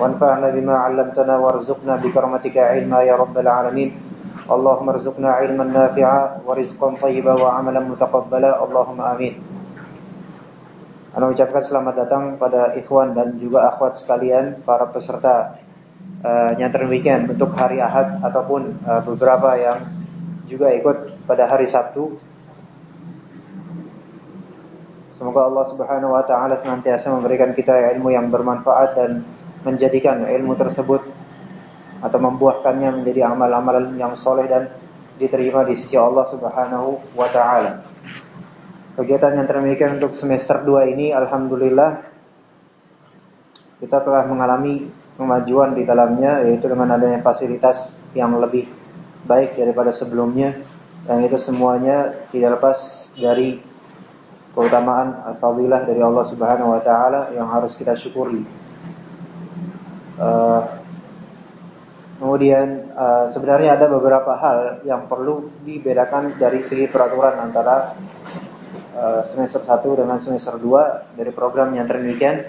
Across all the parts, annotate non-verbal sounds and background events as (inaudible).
وانفعنا بما علمتنا وارزقنا بكرمتك علما يا رب العالمين اللهم ارزقنا علما نافعا ورزقا طيبا وعملا متقبلا اللهم آمين Anda ucapkan selamat datang pada ikhwan dan juga akhwat sekalian para peserta uh, nyantren weekend untuk hari Ahad ataupun uh, beberapa yang juga ikut pada hari Sabtu. Semoga Allah Subhanahu wa taala senantiasa memberikan kita ilmu yang bermanfaat dan menjadikan ilmu tersebut atau membuahkannya menjadi amal-amal yang soleh dan diterima di sisi Allah Subhanahu wa taala. Kegiatan yang termikan untuk semester 2 ini alhamdulillah kita telah mengalami kemajuan di dalamnya yaitu dengan adanya fasilitas yang lebih baik daripada sebelumnya yang itu semuanya tidak lepas dari keutamaan fadilah dari Allah Subhanahu wa taala yang harus kita syukuri. Uh, kemudian uh, sebenarnya ada beberapa hal yang perlu dibedakan dari segi peraturan antara uh, semester 1 dengan semester 2 dari program yang demikian.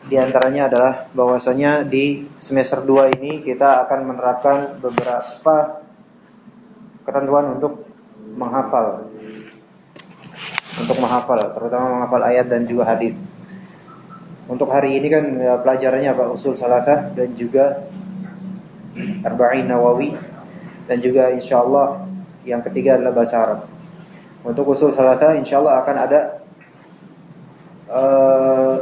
Di antaranya adalah bahwasanya di semester 2 ini kita akan menerapkan beberapa ketentuan untuk menghafal untuk menghafal, terutama menghafal ayat dan juga hadis. Untuk hari ini kan ya, pelajarannya apa? Usul Salatah dan juga Arba'in Nawawi dan juga insyaallah yang ketiga adalah bahasa Arab. Untuk usul Salatah insyaallah akan ada uh,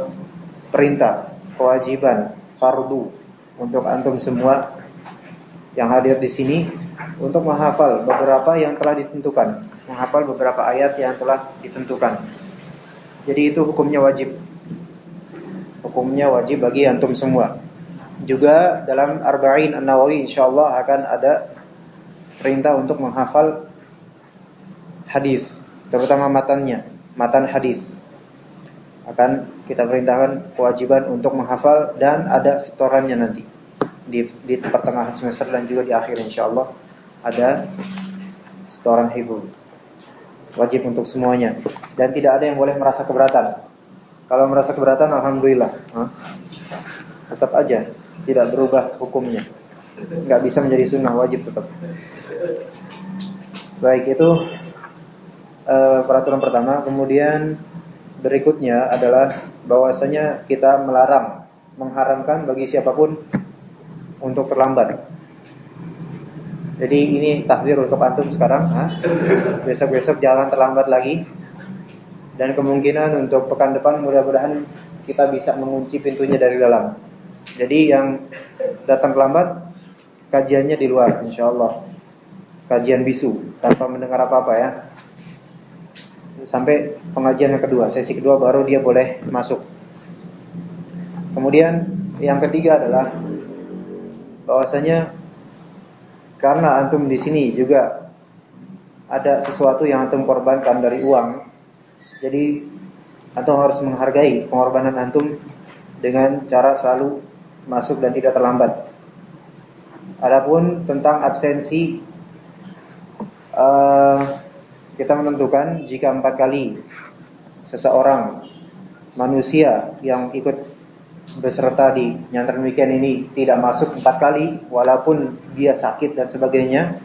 perintah, kewajiban, fardu untuk antum semua yang hadir di sini untuk menghafal beberapa yang telah ditentukan, menghafal beberapa ayat yang telah ditentukan. Jadi itu hukumnya wajib hukumnya wajib bagi antum semua. Juga dalam Arba'in An-Nawawi insyaallah akan ada perintah untuk menghafal hadis, terutama matannya, matan hadis. Akan kita perintahkan kewajiban untuk menghafal dan ada setorannya nanti di di pertengahan semester dan juga di akhir insyaallah ada setoran hibur. Wajib untuk semuanya dan tidak ada yang boleh merasa keberatan kalau merasa keberatan, alhamdulillah. Tetap aja, tidak berubah hukumnya. Nggak bisa menjadi sunnah, wajib tetap. Baik, itu uh, peraturan pertama. Kemudian berikutnya adalah bahwasanya kita melarang, mengharamkan bagi siapa pun untuk terlambat. Jadi ini takdir untuk antum sekarang. Besok-besok jangan terlambat lagi dan kemungkinan untuk pekan depan mudah-mudahan kita bisa mengunci pintunya dari dalam. Jadi yang datang terlambat kajiannya di luar insya Allah. Kajian bisu tanpa mendengar apa-apa ya. Sampai pengajian yang kedua, sesi kedua baru dia boleh masuk. Kemudian yang ketiga adalah bahwasanya karena antum di sini juga ada sesuatu yang antum korbankan dari uang jadi antum harus menghargai pengorbanan antum dengan cara selalu masuk dan tidak terlambat. Adapun tentang absensi uh, kita menentukan jika empat kali seseorang manusia yang ikut beserta di nyantren weekend ini tidak masuk empat kali walaupun dia sakit dan sebagainya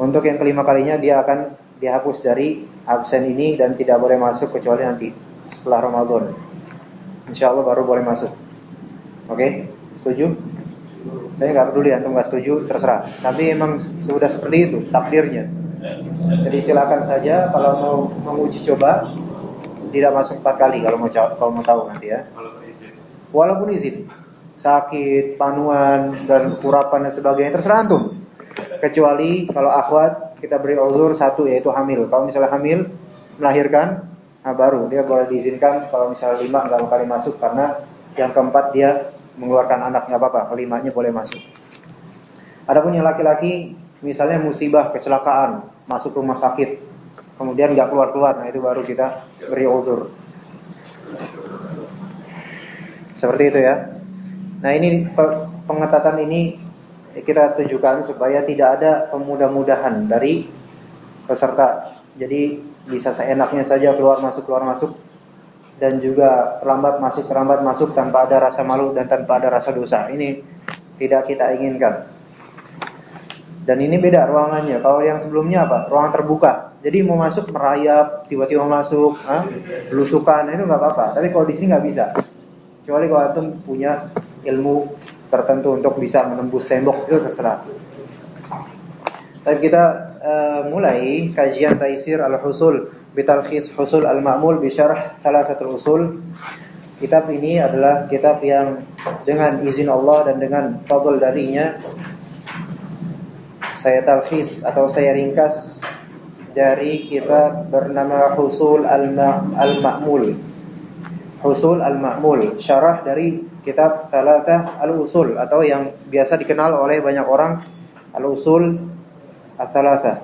untuk yang kelima kalinya dia akan dihapus dari absen ini dan tidak boleh masuk kecuali nanti setelah Ramadan. Insya Allah baru boleh masuk. Oke, okay? setuju? Saya nggak peduli antum nggak setuju, terserah. Tapi emang sudah seperti itu takdirnya. Jadi silakan saja kalau mau menguji coba tidak masuk empat kali kalau mau kalau mau tahu nanti ya. Walaupun izin, sakit, panuan dan urapan dan sebagainya terserah antum. Kecuali kalau akhwat kita beri uzur satu yaitu hamil. Kalau misalnya hamil melahirkan, nah baru dia boleh diizinkan kalau misalnya lima nggak kali masuk karena yang keempat dia mengeluarkan anak nggak apa-apa, kelimanya boleh masuk. Adapun yang laki-laki, misalnya musibah, kecelakaan, masuk rumah sakit, kemudian nggak keluar-keluar, nah itu baru kita beri uzur. Seperti itu ya. Nah ini pengetatan ini kita tunjukkan supaya tidak ada pemudah-mudahan dari peserta. Jadi bisa seenaknya saja keluar masuk keluar masuk dan juga terlambat masuk terlambat masuk tanpa ada rasa malu dan tanpa ada rasa dosa. Ini tidak kita inginkan. Dan ini beda ruangannya. Kalau yang sebelumnya apa? Ruangan terbuka. Jadi mau masuk merayap, tiba-tiba masuk, ah, belusukan itu nggak apa-apa. Tapi kalau di sini nggak bisa. Kecuali kalau antum punya ilmu tertentu untuk bisa menembus tembok itu terserah. Tapi kita uh, mulai kajian Taisir Al-Husul bitalkhis Husul Al-Ma'mul bi syarah Thalathatul Usul. Kitab ini adalah kitab yang dengan izin Allah dan dengan fadl darinya saya talkhis atau saya ringkas dari kitab bernama Husul Al-Ma'mul. Husul Al-Ma'mul, syarah dari kitab Thalathah Al-Usul atau yang biasa dikenal oleh banyak orang Al-Usul Al-Thalatha.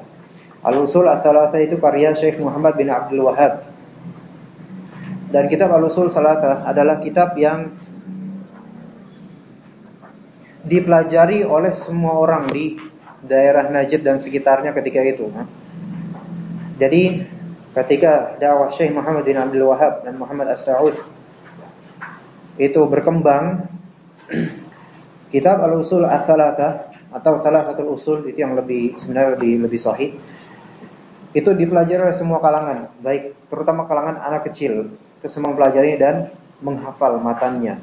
Al-Usul Al-Thalatha itu karya Syekh Muhammad bin Abdul Wahab. Dan kitab Al-Usul Thalatha adalah kitab yang dipelajari oleh semua orang di daerah Najd dan sekitarnya ketika itu. Jadi ketika dakwah Syekh Muhammad bin Abdul Wahab dan Muhammad As-Sa'ud itu berkembang, kitab Al-Usul Al-Thalatha atau usul itu yang lebih sebenarnya lebih lebih sahih. Itu dipelajari oleh semua kalangan baik terutama kalangan anak kecil. Itu semua mempelajari dan menghafal matanya.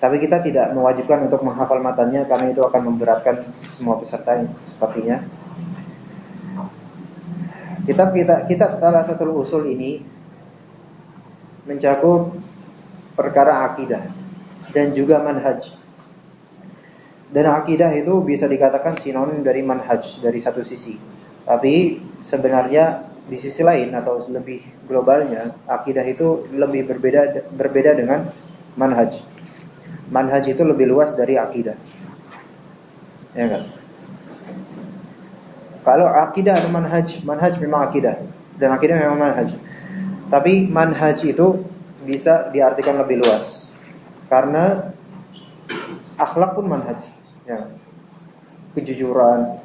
Tapi kita tidak mewajibkan untuk menghafal matanya karena itu akan memberatkan semua peserta sepertinya. Kitab kita kitab salah satu usul ini mencakup perkara akidah dan juga manhaj dan akidah itu bisa dikatakan sinonim dari manhaj dari satu sisi. Tapi sebenarnya di sisi lain atau lebih globalnya akidah itu lebih berbeda berbeda dengan manhaj. Manhaj itu lebih luas dari akidah. Ya kan? Kalau akidah ada manhaj, manhaj memang akidah dan akidah memang manhaj. Tapi manhaj itu bisa diartikan lebih luas. Karena akhlak pun manhaj ya, kejujuran,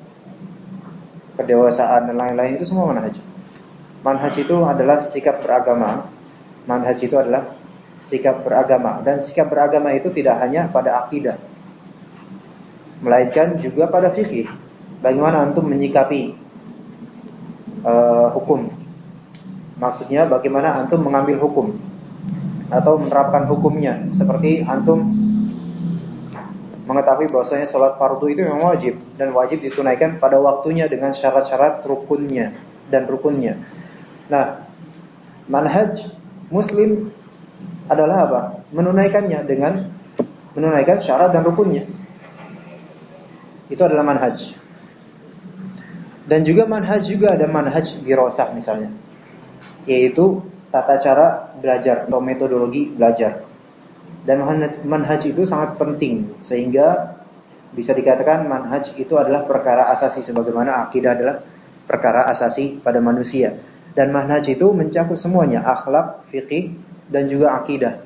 kedewasaan dan lain-lain itu semua manhaj. Manhaj itu adalah sikap beragama. Manhaj itu adalah sikap beragama dan sikap beragama itu tidak hanya pada akidah melainkan juga pada fikih. Bagaimana antum menyikapi uh, hukum? Maksudnya bagaimana antum mengambil hukum atau menerapkan hukumnya seperti antum mengetahui bahwasanya sholat fardu itu memang wajib dan wajib ditunaikan pada waktunya dengan syarat-syarat rukunnya dan rukunnya. Nah, manhaj muslim adalah apa? Menunaikannya dengan menunaikan syarat dan rukunnya. Itu adalah manhaj. Dan juga manhaj juga ada manhaj dirosah misalnya. Yaitu tata cara belajar atau metodologi belajar. Dan manhaj itu sangat penting sehingga bisa dikatakan manhaj itu adalah perkara asasi sebagaimana akidah adalah perkara asasi pada manusia. Dan manhaj itu mencakup semuanya, akhlak, fikih dan juga akidah.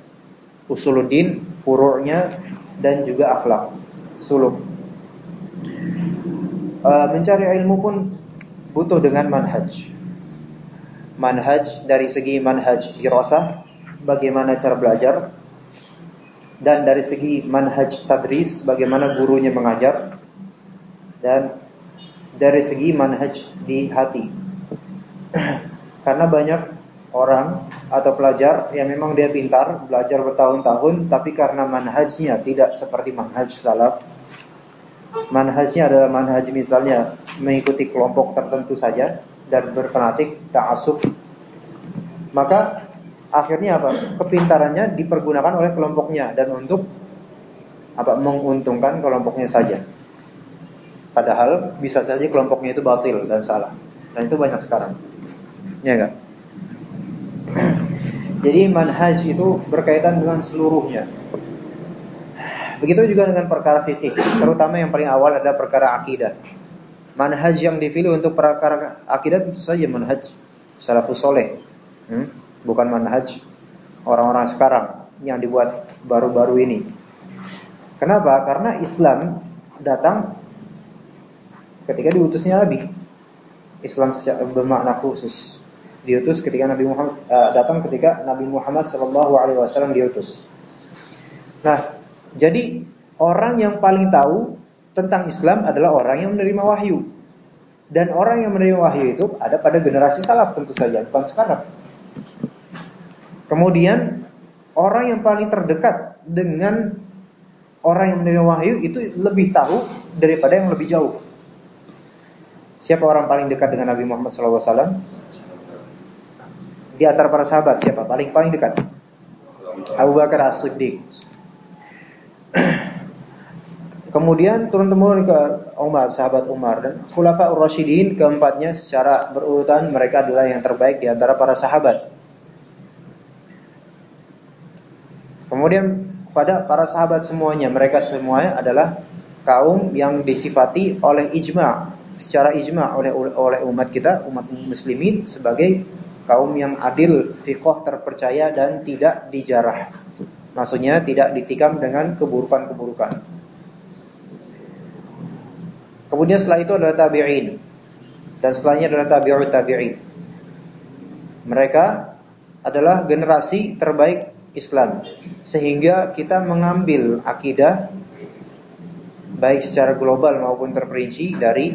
Usuluddin, furu'nya dan juga akhlak, suluk. E, mencari ilmu pun butuh dengan manhaj. Manhaj dari segi manhaj dirasah, bagaimana cara belajar, dan dari segi manhaj tadris bagaimana gurunya mengajar dan dari segi manhaj di hati. (clears throat) Karena banyak orang atau pelajar yang memang dia pintar belajar bertahun-tahun tapi karena manhajnya tidak seperti manhaj salaf. Manhajnya adalah manhaj misalnya mengikuti kelompok tertentu saja dan berfanatik ta'assub maka akhirnya apa? Kepintarannya dipergunakan oleh kelompoknya dan untuk apa? Menguntungkan kelompoknya saja. Padahal bisa saja kelompoknya itu batil dan salah. Dan itu banyak sekarang. Ya enggak? (clears throat) Jadi manhaj itu berkaitan dengan seluruhnya. Begitu juga dengan perkara fikih, terutama yang paling awal adalah perkara akidah. Manhaj yang dipilih untuk perkara akidah tentu saja manhaj salafus soleh, hmm? bukan manhaj orang-orang sekarang yang dibuat baru-baru ini. Kenapa? Karena Islam datang ketika diutusnya Nabi. Islam bermakna khusus. Diutus ketika Nabi Muhammad uh, datang ketika Nabi Muhammad Shallallahu Alaihi Wasallam diutus. Nah, jadi orang yang paling tahu tentang Islam adalah orang yang menerima wahyu. Dan orang yang menerima wahyu itu ada pada generasi salaf tentu saja, bukan sekarang. Kemudian orang yang paling terdekat dengan orang yang menerima wahyu itu lebih tahu daripada yang lebih jauh. Siapa orang paling dekat dengan Nabi Muhammad SAW? Di antara para sahabat siapa paling paling dekat? Abu Bakar As-Siddiq. Kemudian turun temurun ke Umar, sahabat Umar dan Khulafa Rasyidin keempatnya secara berurutan mereka adalah yang terbaik di antara para sahabat. Kemudian pada para sahabat semuanya, mereka semuanya adalah kaum yang disifati oleh ijma, secara ijma oleh oleh umat kita, umat muslimin sebagai kaum yang adil, fiqh terpercaya dan tidak dijarah. Maksudnya tidak ditikam dengan keburukan-keburukan. Kemudian setelah itu adalah tabi'in. Dan setelahnya adalah tabi'ut tabi'in. Mereka adalah generasi terbaik Islam. Sehingga kita mengambil akidah baik secara global maupun terperinci dari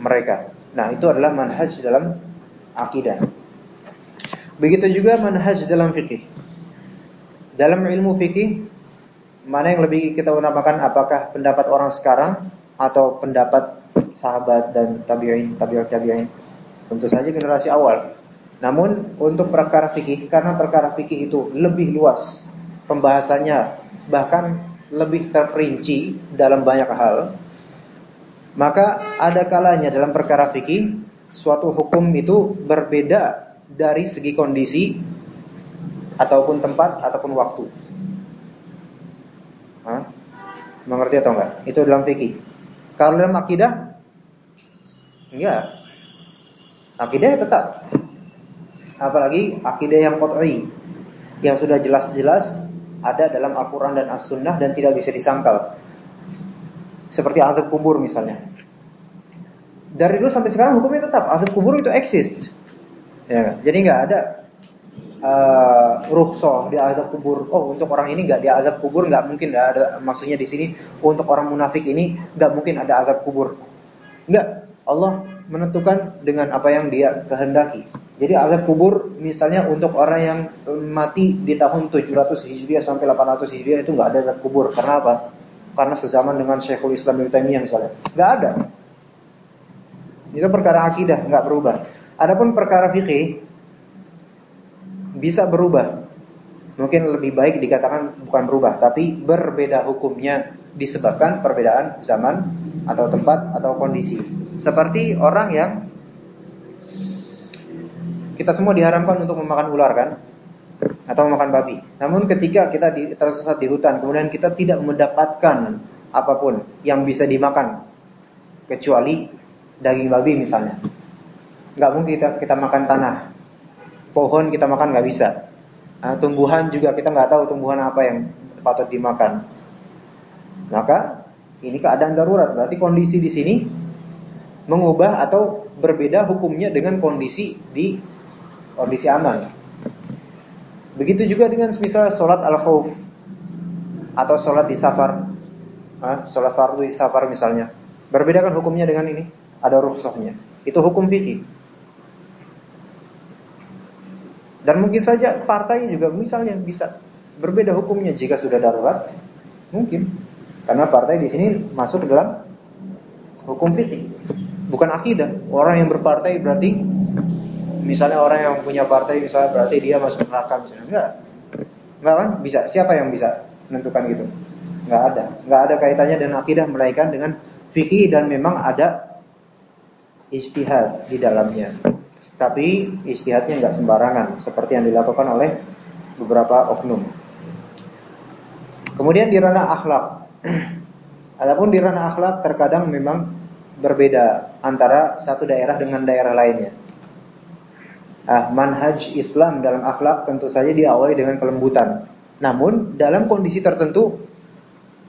mereka. Nah, itu adalah manhaj dalam akidah. Begitu juga manhaj dalam fikih. Dalam ilmu fikih, mana yang lebih kita namakan apakah pendapat orang sekarang atau pendapat sahabat dan tabi'in, tabi'ut tabi'in. Tentu saja generasi awal. Namun untuk perkara fikih karena perkara fikih itu lebih luas pembahasannya bahkan lebih terperinci dalam banyak hal, maka ada kalanya dalam perkara fikih suatu hukum itu berbeda dari segi kondisi ataupun tempat ataupun waktu. Hah? Mengerti atau enggak? Itu dalam fikih. Kalau dalam akidah enggak. Akidah ya tetap. Apalagi akidah yang qat'i yang sudah jelas-jelas ada dalam Al-Qur'an dan As-Sunnah dan tidak bisa disangkal. Seperti azab kubur misalnya. Dari dulu sampai sekarang hukumnya tetap azab kubur itu exist. Ya, jadi nggak ada uh, rukhsah di azab kubur. Oh, untuk orang ini nggak di azab kubur nggak mungkin nggak ada maksudnya di sini untuk orang munafik ini nggak mungkin ada azab kubur. Nggak. Allah menentukan dengan apa yang dia kehendaki. Jadi azab kubur misalnya untuk orang yang mati di tahun 700 Hijriah sampai 800 Hijriah itu nggak ada azab kubur. Karena apa? Karena sezaman dengan Syekhul Islam Ibnu Taimiyah misalnya. Nggak ada. Itu perkara akidah, nggak berubah. Adapun perkara fikih bisa berubah. Mungkin lebih baik dikatakan bukan berubah, tapi berbeda hukumnya disebabkan perbedaan zaman atau tempat atau kondisi. Seperti orang yang kita semua diharamkan untuk memakan ular kan? Atau memakan babi. Namun ketika kita tersesat di hutan, kemudian kita tidak mendapatkan apa pun yang bisa dimakan kecuali daging babi misalnya. Nggak mungkin kita, kita makan tanah, pohon kita makan nggak bisa. Nah, tumbuhan juga kita nggak tahu tumbuhan apa yang patut dimakan. Maka ini keadaan darurat. Berarti kondisi di sini mengubah atau berbeda hukumnya dengan kondisi di kondisi aman. Begitu juga dengan misalnya sholat al khawf atau sholat di safar, ah, sholat fardu di safar misalnya. Berbeda kan hukumnya dengan ini? Ada rukhsahnya. Itu hukum fikih. Dan mungkin saja partai juga misalnya bisa berbeda hukumnya jika sudah darurat. Mungkin. Karena partai di sini masuk ke dalam hukum fikih. Bukan akidah. Orang yang berpartai berarti misalnya orang yang punya partai misalnya berarti dia masuk neraka misalnya. Enggak. Enggak kan? Bisa. Siapa yang bisa menentukan gitu? Enggak ada. Enggak ada kaitannya dengan akidah melainkan dengan fikih dan memang ada ijtihad di dalamnya. Tapi istihadnya nggak sembarangan seperti yang dilakukan oleh beberapa oknum. Kemudian di ranah akhlak. (clears throat) Adapun di ranah akhlak terkadang memang berbeda antara satu daerah dengan daerah lainnya. Ah, manhaj Islam dalam akhlak tentu saja diawali dengan kelembutan. Namun dalam kondisi tertentu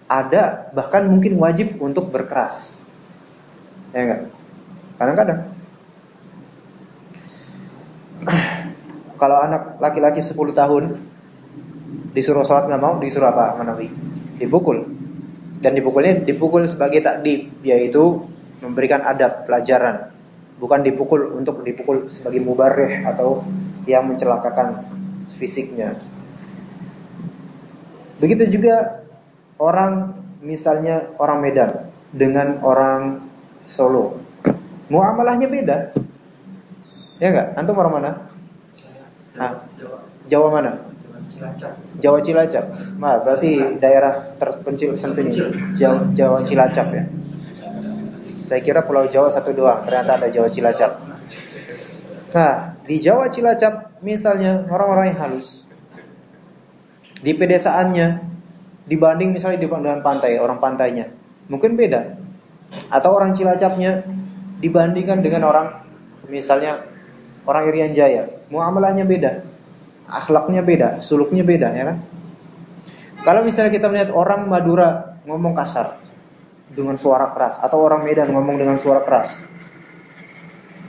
ada bahkan mungkin wajib untuk berkeras. Ya enggak? Kadang-kadang kalau anak laki-laki 10 tahun disuruh sholat nggak mau, disuruh apa? Manawi? Dipukul. Dan dipukulnya dipukul sebagai takdib, yaitu memberikan adab, pelajaran bukan dipukul untuk dipukul sebagai mubareh atau yang mencelakakan fisiknya. Begitu juga orang misalnya orang Medan dengan orang Solo. Muamalahnya beda. Ya enggak? Antum orang mana? Nah, Jawa mana? Jawa Cilacap. Nah, berarti daerah terpencil sentini. Jawa, Jawa Cilacap ya. Saya kira Pulau Jawa satu doang, ternyata ada Jawa Cilacap. Nah, di Jawa Cilacap misalnya orang-orang yang halus. Di pedesaannya dibanding misalnya di dengan pantai, orang pantainya. Mungkin beda. Atau orang Cilacapnya dibandingkan dengan orang misalnya orang Irian Jaya, muamalahnya beda. Akhlaknya beda, suluknya beda ya kan? Kalau misalnya kita melihat orang Madura ngomong kasar, dengan suara keras atau orang Medan ngomong dengan suara keras.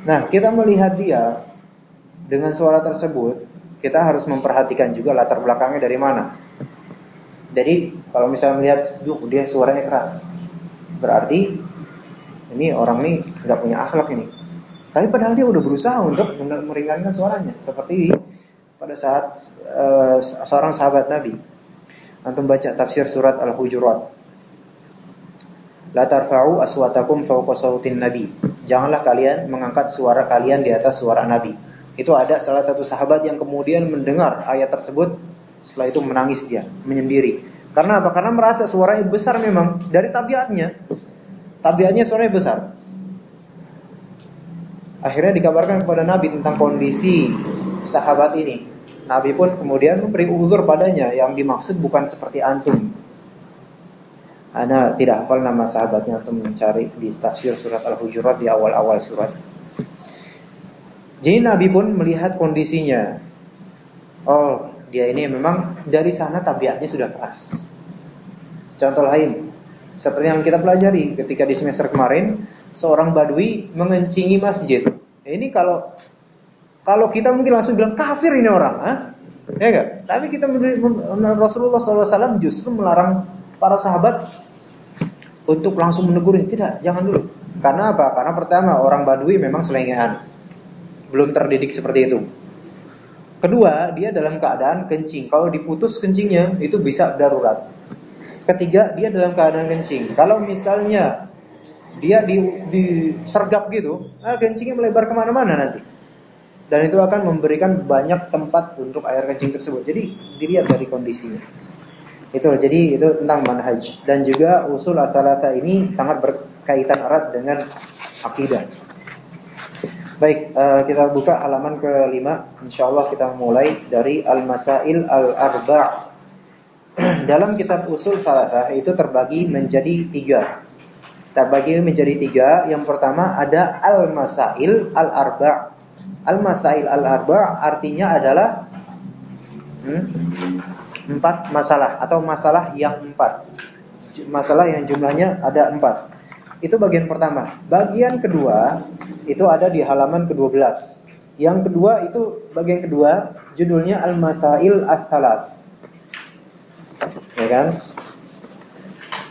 Nah, kita melihat dia dengan suara tersebut, kita harus memperhatikan juga latar belakangnya dari mana. Jadi, kalau misalnya melihat, duh dia suaranya keras, berarti ini orang ini nggak punya akhlak ini. Tapi padahal dia udah berusaha untuk meringankan suaranya, seperti pada saat uh, seorang sahabat Nabi. Antum baca tafsir surat Al-Hujurat La tarfa'u aswatakum fawqa sautin nabi. Janganlah kalian mengangkat suara kalian di atas suara nabi. Itu ada salah satu sahabat yang kemudian mendengar ayat tersebut setelah itu menangis dia, menyendiri. Karena apa? Karena merasa suaranya besar memang dari tabiatnya. Tabiatnya suaranya besar. Akhirnya dikabarkan kepada Nabi tentang kondisi sahabat ini. Nabi pun kemudian memberi uzur padanya yang dimaksud bukan seperti antum anda tidak hafal nama sahabatnya atau mencari di tafsir surat Al-Hujurat di awal-awal surat. Jadi Nabi pun melihat kondisinya. Oh, dia ini memang dari sana tabiatnya sudah keras. Contoh lain, seperti yang kita pelajari ketika di semester kemarin, seorang badui mengencingi masjid. Ini kalau kalau kita mungkin langsung bilang kafir ini orang, ha? ya enggak? Tapi kita Rasulullah SAW justru melarang para sahabat untuk langsung menegur tidak, jangan dulu. Karena apa? Karena pertama orang Badui memang selengean, belum terdidik seperti itu. Kedua, dia dalam keadaan kencing. Kalau diputus kencingnya itu bisa darurat. Ketiga, dia dalam keadaan kencing. Kalau misalnya dia di, disergap gitu, nah kencingnya melebar ke mana-mana nanti. Dan itu akan memberikan banyak tempat untuk air kencing tersebut. Jadi dilihat dari kondisinya. Itu jadi itu tentang manhaj dan juga usul atalata ini sangat berkaitan erat dengan akidah. Baik, uh, kita buka halaman kelima. Insyaallah kita mulai dari al-masail al-arba'. (clears throat) Dalam kitab usul salatah itu terbagi menjadi tiga. Terbagi menjadi tiga. Yang pertama ada al-masail al-arba'. Al-masail al-arba' artinya adalah hmm, empat masalah atau masalah yang empat. Masalah yang jumlahnya ada empat. Itu bagian pertama. Bagian kedua itu ada di halaman ke-12. Yang kedua itu bagian kedua judulnya Al-Masail Ats-Tsalas. Ya kan?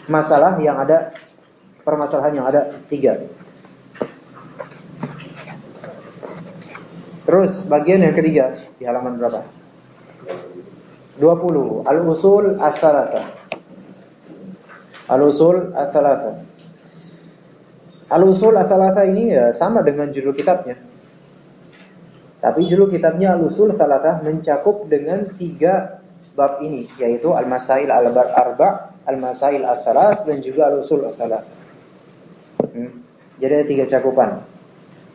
Masalah yang ada permasalahan yang ada tiga. Terus bagian yang ketiga di halaman berapa? 20 Al-Usul Ats-Tsalatsa Al-Usul Ats-Tsalatsa Al-Usul Ats-Tsalatsa ini ya sama dengan judul kitabnya Tapi judul kitabnya Al-Usul Ats-Tsalatsa mencakup dengan tiga bab ini Yaitu Al-Masail Al-Arba' Al-Masail Ats-Tsalas dan juga Al-Usul Ats-Tsalatsa. Jadi ada tiga cakupan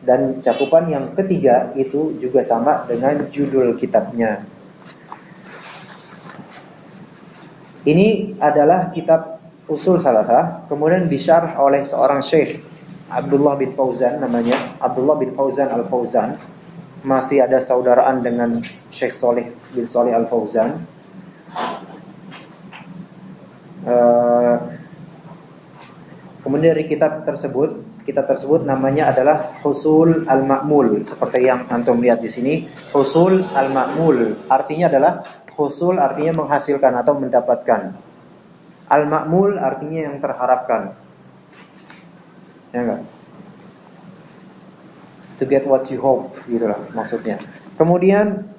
dan cakupan yang ketiga itu juga sama dengan judul kitabnya. Ini adalah kitab usul salatah, kemudian disyarah oleh seorang syekh Abdullah bin Fauzan namanya, Abdullah bin Fauzan Al Fauzan. Masih ada saudaraan dengan Syekh Soleh bin Soleh Al Fauzan. Uh, kemudian dari kitab tersebut, kitab tersebut namanya adalah Husul Al-Ma'mul seperti yang antum lihat di sini. Husul Al-Ma'mul artinya adalah husul artinya menghasilkan atau mendapatkan. Al-Ma'mul artinya yang terharapkan. Ya enggak? To get what you hope, gitu lah maksudnya. Kemudian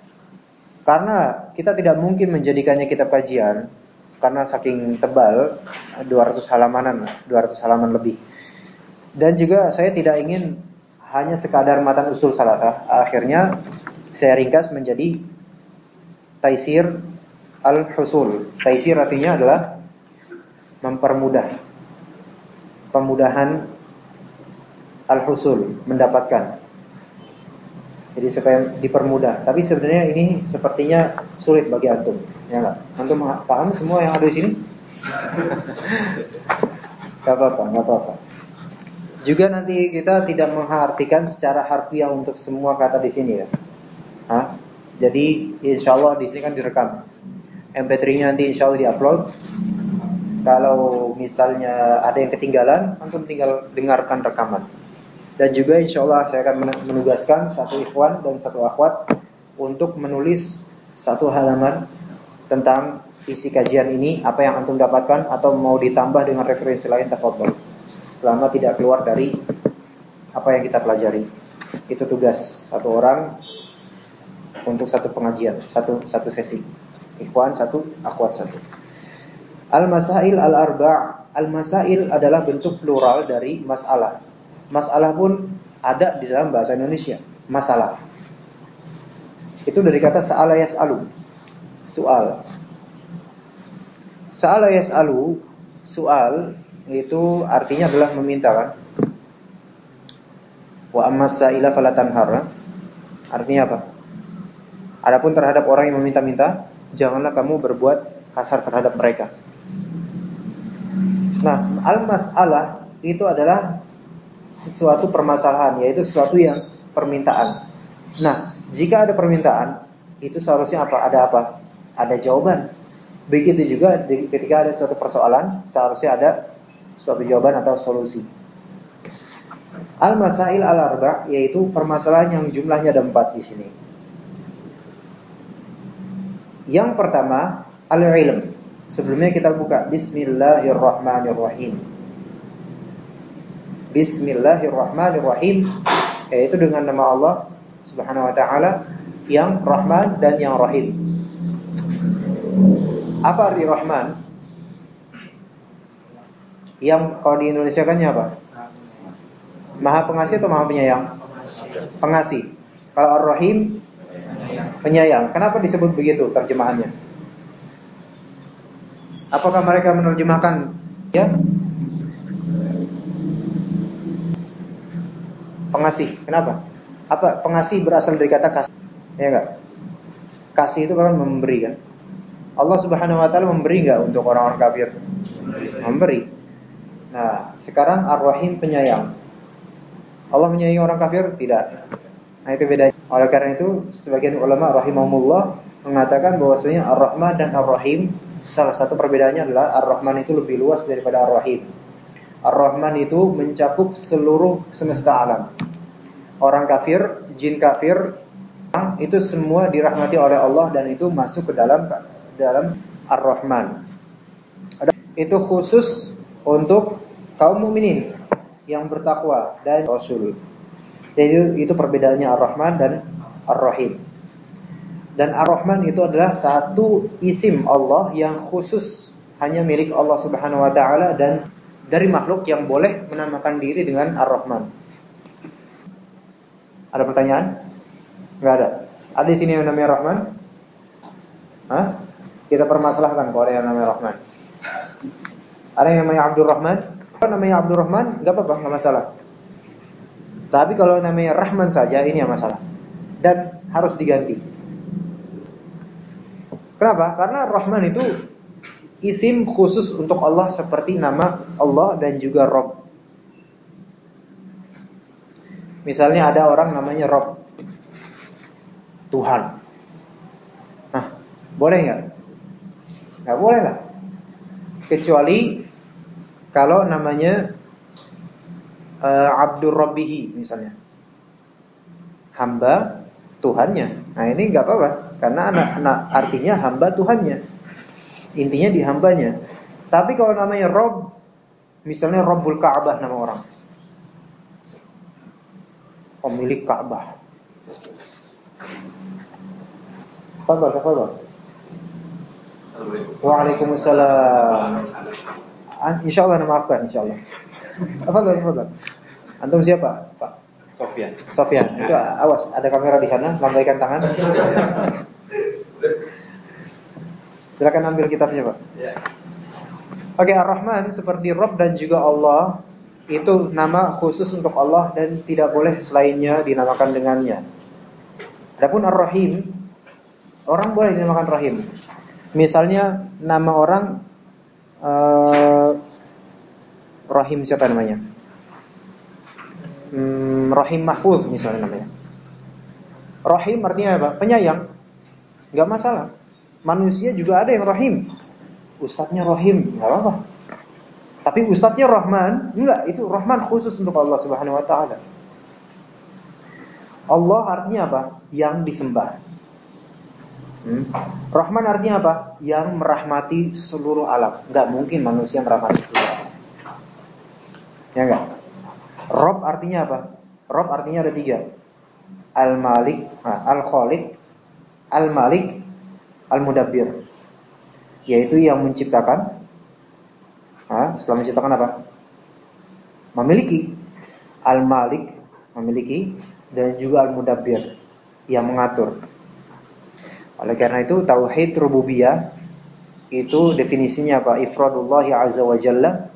karena kita tidak mungkin menjadikannya kitab kajian karena saking tebal 200 halamanan, 200 halaman lebih. Dan juga saya tidak ingin hanya sekadar matan usul salatah. Akhirnya saya ringkas menjadi taisir al-husul. Taisir artinya adalah mempermudah. Pemudahan al-husul, mendapatkan. Jadi supaya dipermudah. Tapi sebenarnya ini sepertinya sulit bagi antum. Ya? Antum paham semua yang ada di sini? (laughs) Gak apa-apa, gak apa-apa. Juga nanti kita tidak mengartikan secara harfiah untuk semua kata di sini ya. Hah? Jadi insya Allah di sini kan direkam. MP3-nya nanti insya Allah diupload. Kalau misalnya ada yang ketinggalan, antum tinggal dengarkan rekaman. Dan juga insya Allah saya akan menugaskan satu ikhwan dan satu akhwat untuk menulis satu halaman tentang isi kajian ini, apa yang antum dapatkan atau mau ditambah dengan referensi lain tafadhol. Selama tidak keluar dari apa yang kita pelajari. Itu tugas satu orang untuk satu pengajian, satu satu sesi. Ikhwan satu, akhwat satu. Al-masail al-arba' Al-masail adalah bentuk plural dari masalah Masalah pun ada di dalam bahasa Indonesia. Masalah. Itu dari kata sa'ala yas'alu. Soal. Sa'ala yas'alu, soal itu artinya adalah meminta kan? Wa amma sa'ila fala tanhar. Artinya apa? Adapun terhadap orang yang meminta-minta, janganlah kamu berbuat kasar terhadap mereka. Nah, al-mas'alah itu adalah sesuatu permasalahan, yaitu sesuatu yang permintaan. Nah, jika ada permintaan, itu seharusnya apa? Ada apa? Ada jawaban. Begitu juga ketika ada suatu persoalan, seharusnya ada suatu jawaban atau solusi. Al-masail al-arba yaitu permasalahan yang jumlahnya ada empat di sini. Yang pertama, al-ilm. Sebelumnya kita buka Bismillahirrahmanirrahim. Bismillahirrahmanirrahim yaitu dengan nama Allah Subhanahu wa taala yang Rahman dan yang Rahim. Apa arti Rahman? Yang kalau di Indonesia kan apa? Maha pengasih atau maha penyayang? Pengasih. Kalau Ar-Rahim penyayang. Kenapa disebut begitu terjemahannya? Apakah mereka menerjemahkan ya Pengasih. Kenapa? Apa pengasih berasal dari kata kasih? Ya enggak? Kasih itu kan memberi kan? Allah Subhanahu wa taala memberi enggak untuk orang-orang kafir? Memberi. Nah, sekarang Ar-Rahim penyayang. Allah menyayangi orang kafir? Tidak. Nah, itu bedanya. Oleh karena itu, sebagian ulama rahimahumullah mengatakan bahwasanya Ar-Rahman dan Ar-Rahim salah satu perbedaannya adalah Ar-Rahman itu lebih luas daripada Ar-Rahim. Ar-Rahman itu mencakup seluruh semesta alam. Orang kafir, jin kafir, itu semua dirahmati oleh Allah dan itu masuk ke dalam dalam Ar-Rahman. Itu khusus untuk kaum mukminin yang bertakwa dan Rasul. Jadi itu perbedaannya Ar-Rahman dan Ar-Rahim. Dan Ar-Rahman itu adalah satu isim Allah yang khusus hanya milik Allah Subhanahu wa taala dan dari makhluk yang boleh menamakan diri dengan Ar-Rahman. Ada pertanyaan? Enggak ada. Ada di sini yang namanya Rahman? Hah? Kita permasalahkan kalau ada yang namanya Rahman. Ada yang namanya Abdul Rahman? Apa namanya Abdul Rahman? Enggak apa-apa, enggak masalah. Tapi kalau namanya Rahman saja ini yang masalah. Dan harus diganti. Kenapa? Karena Rahman itu isim khusus untuk Allah seperti nama Allah dan juga Rob. Misalnya ada orang namanya Rob, Tuhan. Nah, boleh nggak? Nggak boleh lah. Kecuali kalau namanya uh, Abdur Rabbihi misalnya. Hamba Tuhannya. Nah ini nggak apa-apa karena anak, anak artinya hamba Tuhannya. Intinya di hambanya. Tapi kalau namanya Rob, misalnya Robbul Ka'bah nama orang. Pemilik Ka'bah. Fadal, fadal. Waalaikumsalam. Insya Allah maafkan, insya Allah. Fadal, fadal. Antum siapa, Pak? Sofian. Sofian. Itu awas, ada kamera di sana, lambaikan tangan. Silakan ambil kitabnya, Pak. Ya. Oke, Ar-Rahman seperti Rob dan juga Allah itu nama khusus untuk Allah dan tidak boleh selainnya dinamakan dengannya. Adapun Ar-Rahim orang boleh dinamakan Rahim. Misalnya nama orang uh, Rahim siapa namanya? Hmm, Rahim Mahfuz misalnya namanya. Rahim artinya apa? Penyayang. Gak masalah. Manusia juga ada yang rahim. Ustadznya rahim, nggak apa-apa. Tapi ustadznya Rahman, enggak, itu Rahman khusus untuk Allah Subhanahu wa taala. Allah artinya apa? Yang disembah. Hmm? Rahman artinya apa? Yang merahmati seluruh alam. Enggak mungkin manusia merahmati seluruh. Ya enggak? Rob artinya apa? Rob artinya ada tiga. Al-Malik, nah, Al-Khaliq, Al-Malik, Al-Mudabbir Yaitu yang menciptakan Setelah menciptakan apa? Memiliki Al-Malik Memiliki Dan juga Al-Mudabbir Yang mengatur Oleh karena itu Tauhid Rububiyah Itu definisinya apa? Ifradullahi Azza wa Jalla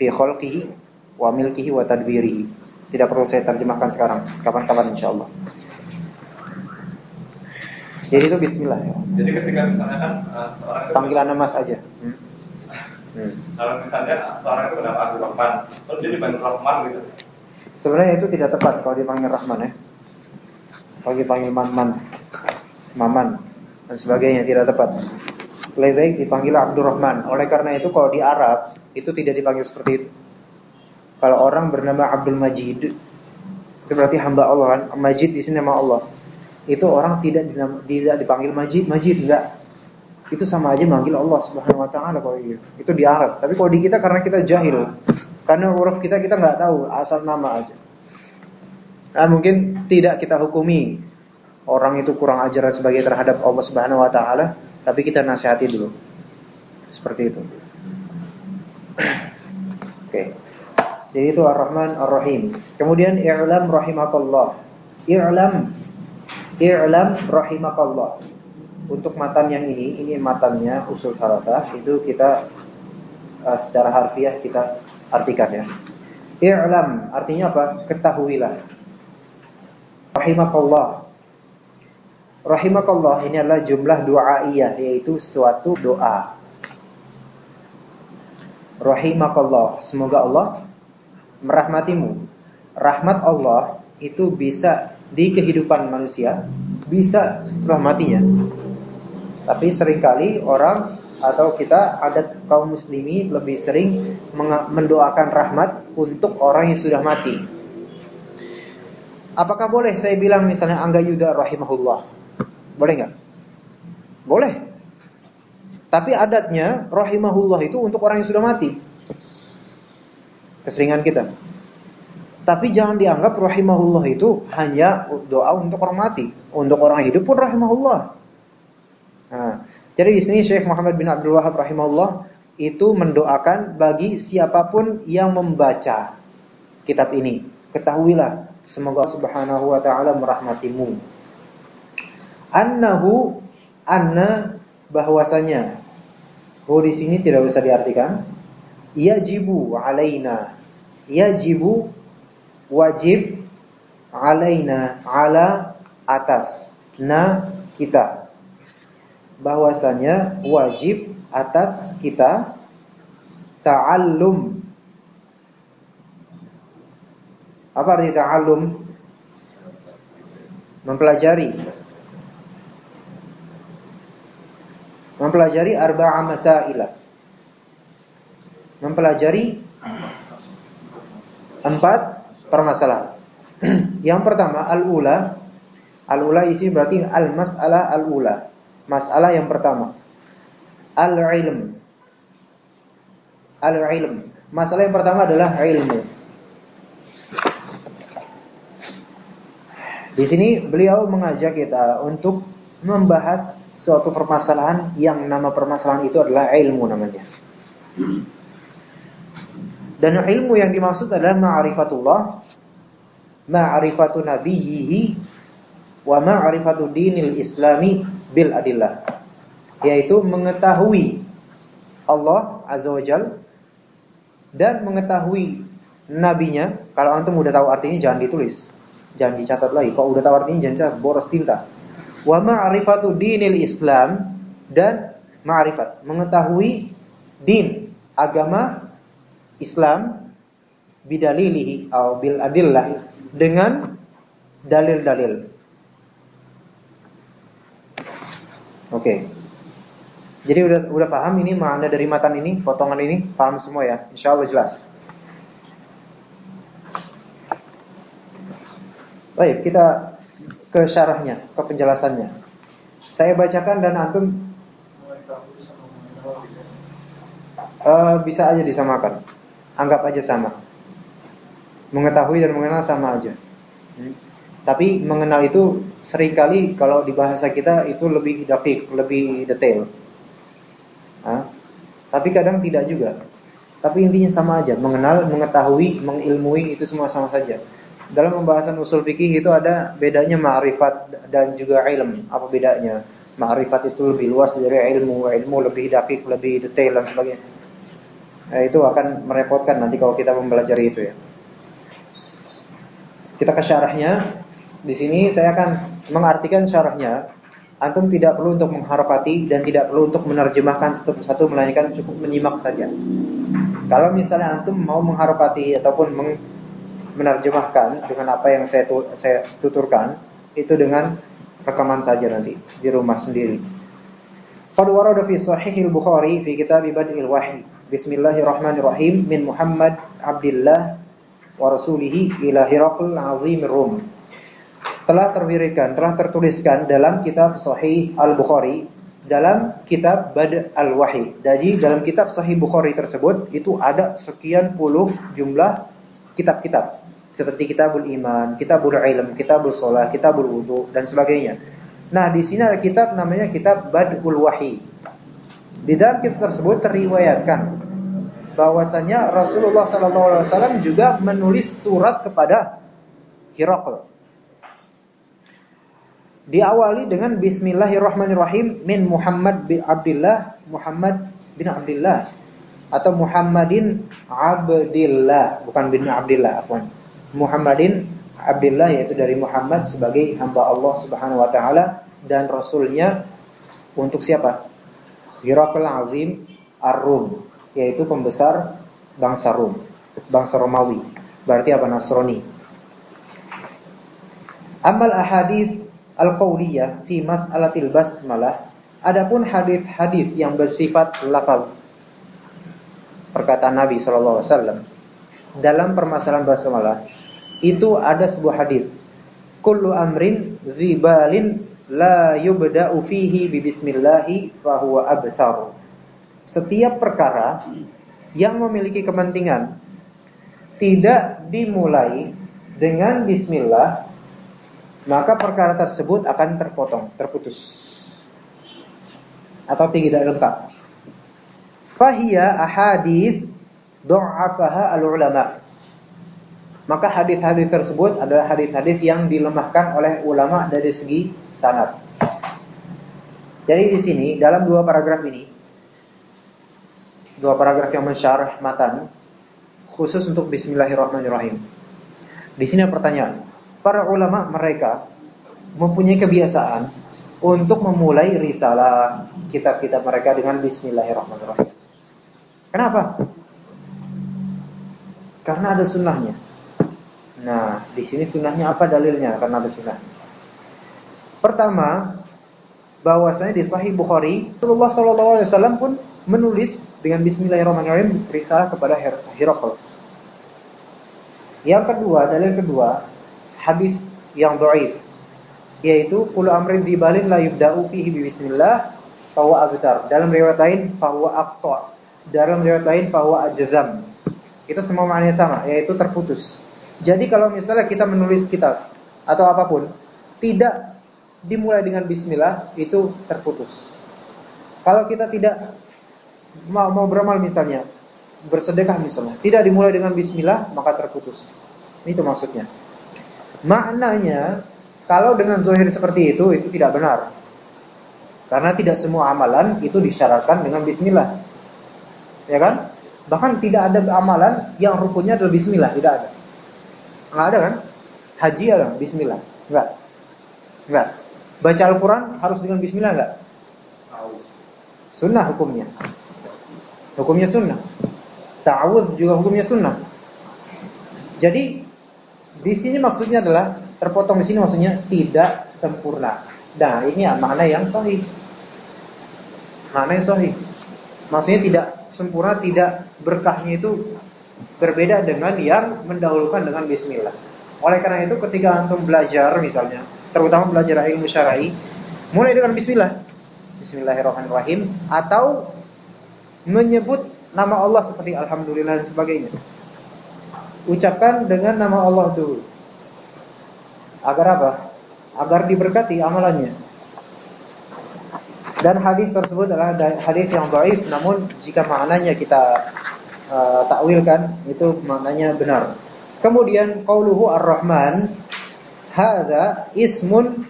Fi khalqihi Wa milkihi wa tadbirihi Tidak perlu saya terjemahkan sekarang Kapan-kapan insya Allah jadi itu bismillah ya. Jadi ketika misalnya kan uh, seorang itu panggilan nama saja. Hmm. Hmm. Kalau misalnya seorang itu bernama Abdul Rahman, terus jadi dipanggil Rahman gitu. Sebenarnya itu tidak tepat kalau dipanggil Rahman ya. Kalau dipanggil Maman, Maman dan sebagainya tidak tepat. Lebih baik dipanggil Abdul Rahman. Oleh karena itu kalau di Arab itu tidak dipanggil seperti itu. Kalau orang bernama Abdul Majid itu berarti hamba Allah kan. Majid di sini nama Allah. Itu orang tidak tidak dipanggil majid majid enggak. Itu sama aja manggil Allah Subhanahu wa taala kalau itu itu di Arab. Tapi kalau di kita karena kita jahil. Karena huruf kita kita nggak tahu asal nama aja. Nah, mungkin tidak kita hukumi. Orang itu kurang ajaran sebagai terhadap Allah Subhanahu wa taala tapi kita nasihati dulu. Seperti itu. (clears throat) Oke. okay. Jadi itu Ar-Rahman Ar-Rahim kemudian i'lam rahimakallah i'lam I'lam rahimakallah. Untuk matan yang ini, ini matannya usul salatah itu kita uh, secara harfiah kita artikan ya. I'lam artinya apa? Ketahuilah. Rahimakallah. Rahimakallah ini adalah jumlah doaiyah yaitu suatu doa. Rahimakallah, semoga Allah merahmatimu. Rahmat Allah itu bisa di kehidupan manusia bisa setelah matinya. Tapi sering kali orang atau kita adat kaum muslimi lebih sering mendoakan rahmat untuk orang yang sudah mati. Apakah boleh saya bilang misalnya Angga Yuda rahimahullah? Boleh nggak? Boleh. Tapi adatnya rahimahullah itu untuk orang yang sudah mati. Keseringan kita. Tapi jangan dianggap rahimahullah itu hanya doa untuk orang mati. Untuk orang hidup pun rahimahullah. Nah, jadi di sini Syekh Muhammad bin Abdul Wahab rahimahullah itu mendoakan bagi siapa pun yang membaca kitab ini. Ketahuilah semoga Subhanahu wa taala merahmatimu. Annahu anna bahwasanya Oh di sini tidak usah diartikan. Yajibu alaina. Yajibu wajib alaina ala atas na kita bahwasanya wajib atas kita ta'allum. Apa arti ta'allum? Mempelajari. Mempelajari arba'a masailah. Mempelajari empat permasalahan. (clears throat) Yang pertama al-ula. Al-ula isi berarti al-mas'alah al-ula. Masalah yang pertama. Al-ilm. Al-ilm. Masalah yang pertama adalah ilmu. Di sini beliau mengajak kita untuk membahas suatu permasalahan yang nama permasalahan itu adalah ilmu namanya. Dan ilmu yang dimaksud adalah ma'rifatullah, ma'rifatu nabiyhi wa ma'rifatu dinil islami bil adillah. Yaitu mengetahui Allah Azza wa Jal dan mengetahui nabinya. Kalau antum udah tahu artinya jangan ditulis. Jangan dicatat lagi. Kalau udah tahu artinya jangan dicatat, boros tinta. Wa ma'rifatu dinil Islam dan ma'rifat, mengetahui din, agama Islam bidalilihi atau bil adillah dengan dalil-dalil. Oke. Okay. Jadi udah udah paham ini makna dari matan ini, potongan ini, paham semua ya? Insya Allah jelas. Baik, kita ke syarahnya, ke penjelasannya. Saya bacakan dan antum uh, bisa aja disamakan. Anggap aja sama. Mengetahui dan mengenal sama aja. Hmm. Tapi mengenal itu sering kali kalau di bahasa kita itu lebih dafik, lebih detail. Hah? Tapi kadang tidak juga. Tapi intinya sama aja, mengenal, mengetahui, mengilmui itu semua sama saja. Dalam pembahasan usul fikih itu ada bedanya ma'rifat dan juga ilm. Apa bedanya? Ma'rifat itu lebih luas dari ilmu, ilmu lebih dakik, lebih detail dan sebagainya. Nah, itu akan merepotkan nanti kalau kita mempelajari itu ya. Kita ke syarahnya. Di sini saya akan mengartikan syarahnya Antum tidak perlu untuk mengharapati dan tidak perlu untuk menerjemahkan satu persatu melainkan cukup menyimak saja. Kalau misalnya antum mau mengharapati ataupun meng menerjemahkan dengan apa yang saya tu saya tuturkan itu dengan rekaman saja nanti di rumah sendiri. Qad warada fi sahih al-Bukhari fi kitab Bad'il Wahyi. Bismillahirrahmanirrahim min Muhammad Abdullah wa rasulih ila Hiraql azim Rum telah terwirikan, telah tertuliskan dalam kitab Sahih Al-Bukhari, dalam kitab Bad Al-Wahyi. Jadi dalam kitab Sahih Bukhari tersebut itu ada sekian puluh jumlah kitab-kitab seperti Kitabul Iman, Kitabul Ilm, Kitabul Sholat, Kitabul Wudu dan sebagainya. Nah, di sini ada kitab namanya kitab Badul Wahyi. Di dalam kitab tersebut teriwayatkan bahwasanya Rasulullah SAW juga menulis surat kepada Hirakl diawali dengan Bismillahirrahmanirrahim min Muhammad bin Abdullah Muhammad bin Abdullah atau Muhammadin Abdillah bukan bin Abdullah afwan Muhammadin Abdullah yaitu dari Muhammad sebagai hamba Allah Subhanahu wa taala dan rasulnya untuk siapa? Hirakal Azim Ar-Rum yaitu pembesar bangsa Rum, bangsa Romawi. Berarti apa Nasrani. Amal ahadith al-qauliyah fi mas'alatil basmalah adapun hadis-hadis yang bersifat lafaz perkataan Nabi sallallahu alaihi wasallam dalam permasalahan basmalah itu ada sebuah hadis kullu amrin zibalin la yubda'u fihi bi bismillahi fa huwa abtar setiap perkara yang memiliki kepentingan tidak dimulai dengan bismillah maka perkara tersebut akan terpotong, terputus. Atau tidak lengkap. Fahiyya ahadith du'afaha al-ulama. Maka hadis-hadis tersebut adalah hadis-hadis yang dilemahkan oleh ulama dari segi sanad. Jadi di sini dalam dua paragraf ini dua paragraf yang mensyarah matan khusus untuk bismillahirrahmanirrahim. Di sini pertanyaan, para ulama mereka mempunyai kebiasaan untuk memulai risalah kitab-kitab mereka dengan Bismillahirrahmanirrahim. Kenapa? Karena ada sunnahnya. Nah, di sini sunnahnya apa dalilnya? Karena ada sunnah. Pertama, bahwasanya di Sahih Bukhari, Rasulullah SAW pun menulis dengan Bismillahirrahmanirrahim risalah kepada Herakles. Yang kedua, dalil kedua, hadis yang dhaif yaitu kullu amrin dibalin la yubda'u fihi bi bismillah fahuwa abtar. Dalam riwayat lain fahuwa aqta. Dalam riwayat lain fahuwa ajzam. Itu semua maknanya sama, yaitu terputus. Jadi kalau misalnya kita menulis kitab atau apa pun tidak dimulai dengan bismillah itu terputus. Kalau kita tidak mau, mau beramal misalnya, bersedekah misalnya, tidak dimulai dengan bismillah, maka terputus. Itu maksudnya. Maknanya, kalau dengan zahir seperti itu, itu tidak benar. Karena tidak semua amalan itu disyaratkan dengan bismillah. Ya kan? Bahkan tidak ada amalan yang rukunnya adalah bismillah, tidak ada. Enggak ada kan? Haji ada bismillah? Enggak. Enggak. Baca Al-Qur'an harus dengan bismillah enggak? Sunnah hukumnya. Hukumnya sunnah. Ta'awudz juga hukumnya sunnah. Jadi di sini maksudnya adalah terpotong di sini maksudnya tidak sempurna. Nah, ini ya, makna yang sahih. Makna yang sahih. Maksudnya tidak sempurna, tidak berkahnya itu berbeda dengan yang mendahulukan dengan bismillah. Oleh karena itu ketika antum belajar misalnya, terutama belajar ilmu syar'i, mulai dengan bismillah. Bismillahirrahmanirrahim atau menyebut nama Allah seperti alhamdulillah dan sebagainya. Ucapkan dengan nama Allah dulu. Agar apa? Agar diberkati amalannya. Dan hadis tersebut adalah hadis yang baik, namun jika maknanya kita uh, takwilkan itu maknanya benar. Kemudian qauluhu Ar-Rahman hadza ismun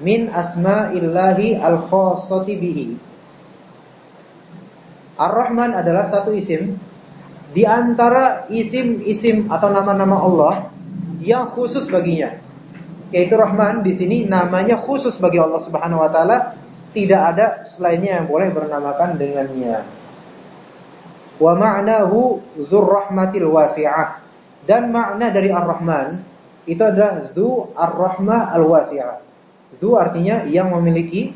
min asma'illahi al-khassati bihi. Ar-Rahman adalah satu isim di antara isim-isim atau nama-nama Allah yang khusus baginya. Yaitu Rahman di sini namanya khusus bagi Allah Subhanahu wa taala, tidak ada selainnya yang boleh bernamakan dengannya. Wa ma'nahu dzurrahmatil wasi'ah. Dan makna dari Ar-Rahman itu adalah dzu ar-rahmah al-wasi'ah. Dzu artinya yang memiliki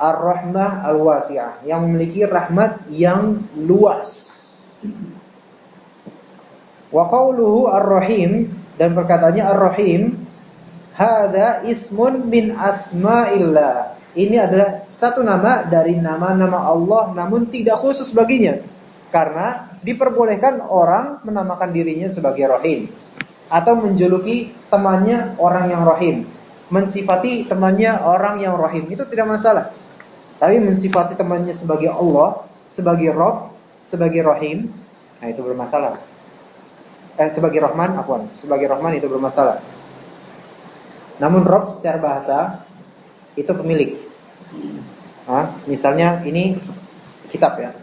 Ar-Rahmah Al-Wasi'ah yang memiliki rahmat yang luas. Wa qawluhu Ar-Rahim dan perkataannya Ar-Rahim hadza ismun min asma'illah. Ini adalah satu nama dari nama-nama Allah namun tidak khusus baginya. Karena diperbolehkan orang menamakan dirinya sebagai Rahim atau menjuluki temannya orang yang Rahim, mensifati temannya orang yang Rahim itu tidak masalah. Tapi mensifati temannya sebagai Allah, sebagai Rob, sebagai Rahim, nah itu bermasalah. Eh, sebagai Rahman, apa? Sebagai Rahman itu bermasalah. Namun Rob secara bahasa itu pemilik. Nah, misalnya ini kitab ya.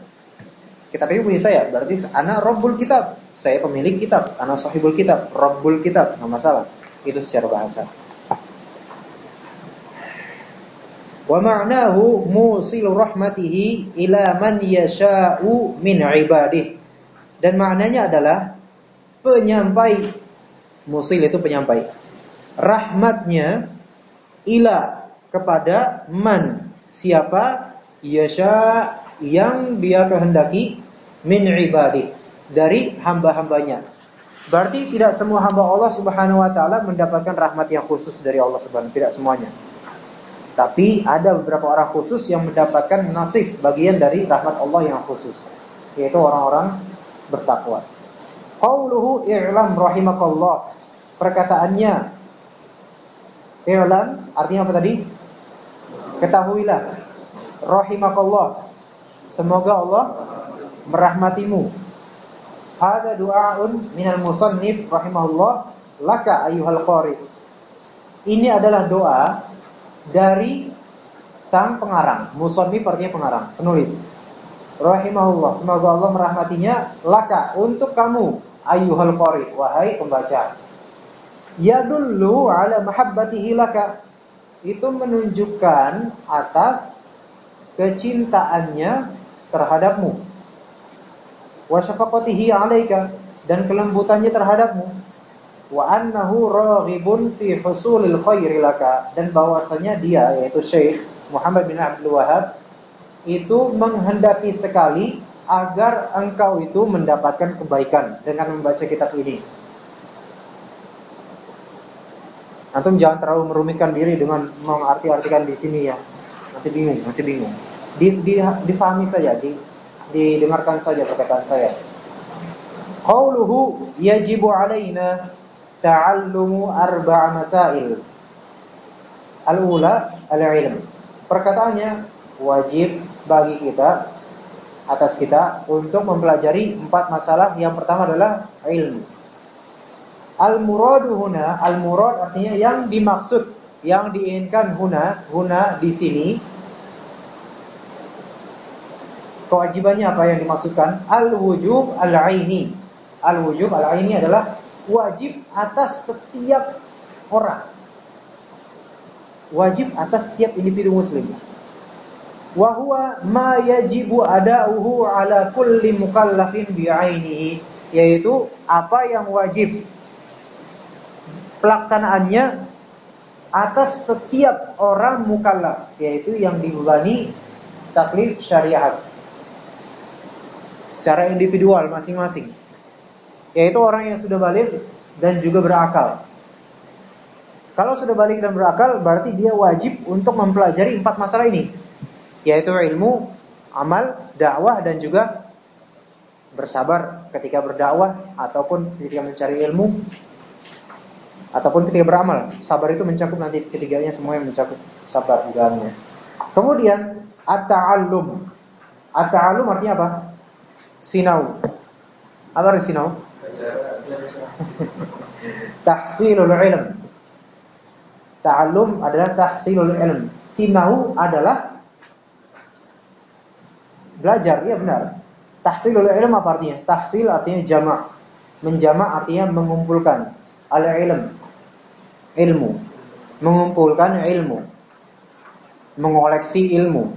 Kitab ini punya saya, berarti anak Robbul kitab. Saya pemilik kitab, anak sahibul kitab, Robbul kitab, nggak masalah. Itu secara bahasa. Wa ma'nahu musilu rahmatihi ila man yasha'u min ibadih. Dan maknanya adalah penyampai musil itu penyampai. Rahmatnya ila kepada man siapa yasha yang dia kehendaki min ibadih dari hamba-hambanya. Berarti tidak semua hamba Allah Subhanahu wa taala mendapatkan rahmat yang khusus dari Allah Subhanahu tidak semuanya. Tapi ada beberapa orang khusus yang mendapatkan nasib bagian dari rahmat Allah yang khusus, yaitu orang-orang bertakwa. Qauluhu i'lam rahimakallah. Perkataannya i'lam artinya apa tadi? Ketahuilah rahimakallah. Semoga Allah merahmatimu. Hada du'aun minal musannif rahimahullah laka ayyuhal qari. Ini adalah doa dari sang pengarang. Musannif artinya pengarang, penulis. Rahimahullah, semoga Allah merahmatinya laka untuk kamu ayyuhal qari, wahai pembaca. Ya dulu ala mahabbatihi laka. itu menunjukkan atas kecintaannya terhadapmu. Wa syafaqatihi 'alaika dan kelembutannya terhadapmu. Wa annahu raghibun fi husulil khairi laka dan bahwasanya dia yaitu Syekh Muhammad bin Abdul Wahab itu menghendaki sekali agar engkau itu mendapatkan kebaikan dengan membaca kitab ini. Antum jangan terlalu merumitkan diri dengan mengarti-artikan di sini ya. Nanti bingung, nanti bingung. Di, di, difahami saja, di, didengarkan saja perkataan saya. Qauluhu yajibu alaina ta'allumu arba'a masail. Al-ula al-ilm. Perkataannya wajib bagi kita atas kita untuk mempelajari empat masalah. Yang pertama adalah ilmu. Al-muradu huna, al-murad artinya yang dimaksud, yang diinginkan huna, huna di sini. Kewajibannya apa yang dimaksudkan? Al-wujub al-aini. Al-wujub al-aini adalah wajib atas setiap orang. Wajib atas setiap individu muslim wa huwa ma yajibu ada'uhu ala kulli mukallafin bi'ainihi yaitu apa yang wajib pelaksanaannya atas setiap orang mukallaf yaitu yang dibebani taklif syariat secara individual masing-masing yaitu orang yang sudah balik dan juga berakal kalau sudah balik dan berakal berarti dia wajib untuk mempelajari empat masalah ini yaitu ilmu, amal, dakwah dan juga bersabar ketika berdakwah ataupun ketika mencari ilmu ataupun ketika beramal. Sabar itu mencakup nanti ketiganya semua yang mencakup sabar di dalamnya. Kemudian at-ta'allum. At-ta'allum artinya apa? Sinau. Apa arti sinau? tahsilul ilm. Ta'allum adalah tahsilul ilm. Sinau adalah Belajar, iya benar. Tahsilul ilm apa artinya? Tahsil artinya jama'. Menjama' artinya mengumpulkan. Al-ilm. Ilmu. Mengumpulkan ilmu. Mengoleksi ilmu.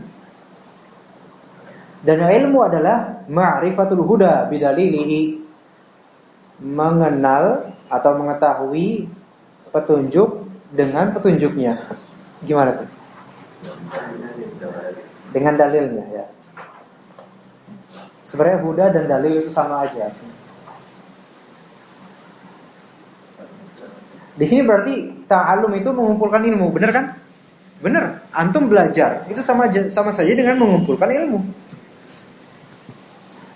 Dan ilmu adalah ma'rifatul huda bidalilihi. Mengenal atau mengetahui petunjuk dengan petunjuknya. Gimana tuh? Dengan dalilnya ya. Sebenarnya huda dan dalil itu sama aja. Di sini berarti ta'alum itu mengumpulkan ilmu, benar kan? Benar. Antum belajar itu sama sama saja dengan mengumpulkan ilmu.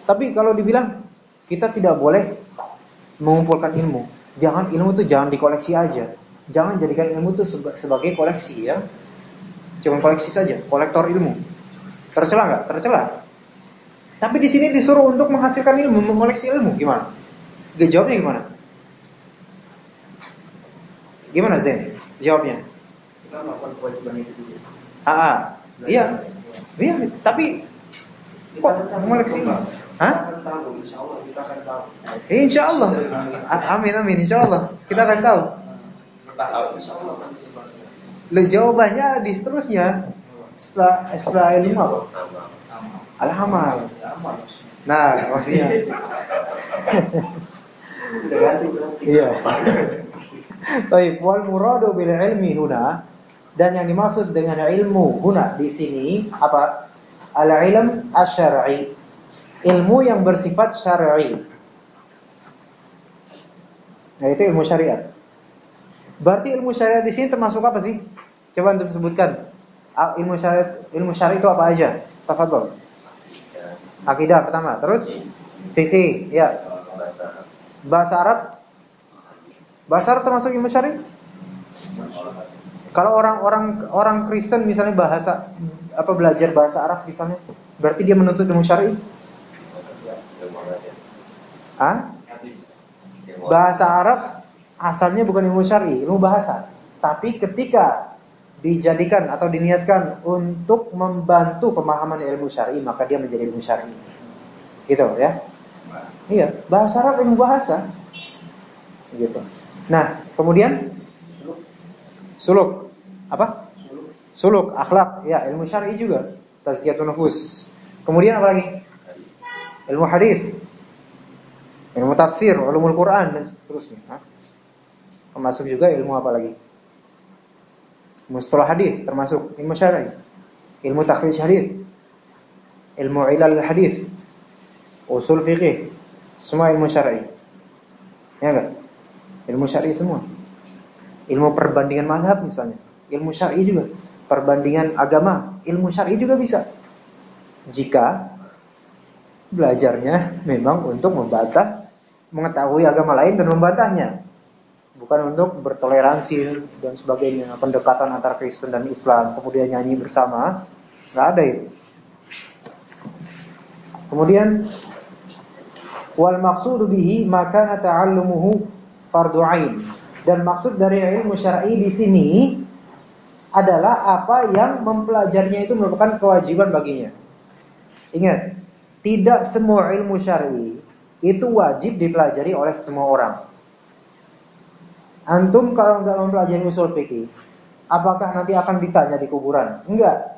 Tapi kalau dibilang kita tidak boleh mengumpulkan ilmu, jangan ilmu itu jangan dikoleksi aja. Jangan jadikan ilmu itu sebagai koleksi ya. Cuma koleksi saja, kolektor ilmu. Tercela nggak? Tercela. Tapi di sini disuruh untuk menghasilkan ilmu, mengoleksi ilmu, gimana? Gak jawabnya gimana? Gimana Zen? Jawabnya? Kita melakukan kewajiban itu. Ah, ah. iya, iya. Tapi kok mengoleksi ilmu? Hah? Insya Allah. Amin amin. Insya Allah kita akan tahu. Le jawabannya di seterusnya setelah setelah ilmu apa? Al-amal. Nah, maksudnya. Iya. Baik, wal muradu bil ilmi huna dan yang dimaksud dengan ilmu huna di sini apa? Al ilm asy'ari. Ilmu yang bersifat syar'i. Nah, itu ilmu syariat. Berarti ilmu syariat di sini termasuk apa sih? Coba untuk sebutkan. Ilmu syariat, ilmu syariat itu apa aja? Tafadhol. Akidah pertama, terus fikih, ya. Bahasa Arab? Bahasa Arab termasuk ilmu syar'i? Kalau orang-orang orang Kristen misalnya bahasa apa belajar bahasa Arab misalnya, berarti dia menuntut ilmu syar'i? Hah? Bahasa Arab asalnya bukan ilmu syar'i, ilmu bahasa. Tapi ketika dijadikan atau diniatkan untuk membantu pemahaman ilmu syar'i maka dia menjadi ilmu syar'i. Gitu ya. Iya, bahasa Arab ilmu bahasa. Gitu. Nah, kemudian suluk. Apa? Suluk, akhlak, ya ilmu syar'i juga. Tazkiyatun nufus. Kemudian apa lagi? Ilmu hadis. Ilmu tafsir, ulumul Quran dan seterusnya. Hah? Termasuk juga ilmu apa lagi? Mustalah hadis termasuk ilmu syar'i. Ilmu takhrij hadis. Ilmu ilal hadis. Usul fikih. Semua ilmu syar'i. Ya enggak? Ilmu syar'i semua. Ilmu perbandingan mazhab misalnya. Ilmu syar'i juga perbandingan agama, ilmu syar'i juga bisa. Jika belajarnya memang untuk membantah, mengetahui agama lain dan membantahnya. Bukan untuk bertoleransi dan sebagainya, pendekatan antara Kristen dan Islam, kemudian nyanyi bersama, nggak ada itu. Kemudian wal maqsudu bihi maka ta'allumuhu fardu ain. Dan maksud dari ilmu syar'i di sini adalah apa yang mempelajarinya itu merupakan kewajiban baginya. Ingat, tidak semua ilmu syar'i itu wajib dipelajari oleh semua orang. Antum kalau nggak mempelajari usul fikih, apakah nanti akan ditanya di kuburan? Enggak.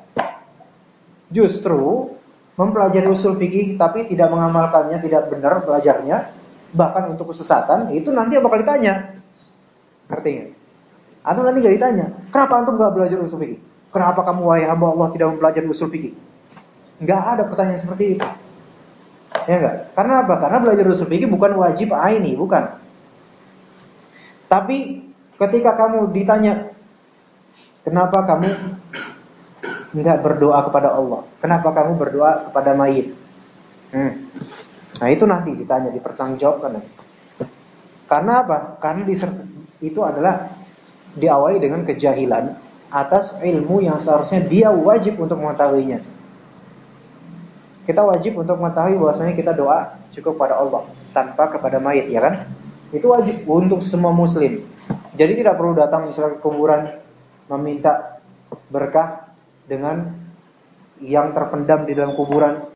Justru mempelajari usul fikih tapi tidak mengamalkannya, tidak benar belajarnya, bahkan untuk kesesatan, itu nanti bakal ditanya. Artinya, Antum nanti gak ditanya, kenapa antum gak belajar usul fikih? Kenapa kamu wahai hamba Allah tidak mempelajari usul fikih? Gak ada pertanyaan seperti itu. Ya enggak? Karena apa? Karena belajar usul fikih bukan wajib aini, bukan. Tapi ketika kamu ditanya, kenapa kamu nggak berdoa kepada Allah? Kenapa kamu berdoa kepada mayit? Hmm. Nah itu nanti ditanya, dipertanggungjawabkan. Karena apa? Karena itu adalah diawali dengan kejahilan atas ilmu yang seharusnya dia wajib untuk mengetahuinya. Kita wajib untuk mengetahui bahwasanya kita doa cukup pada Allah tanpa kepada mayit, ya kan? Itu wajib untuk semua muslim. Jadi tidak perlu datang misalnya ke kuburan meminta berkah dengan yang terpendam di dalam kuburan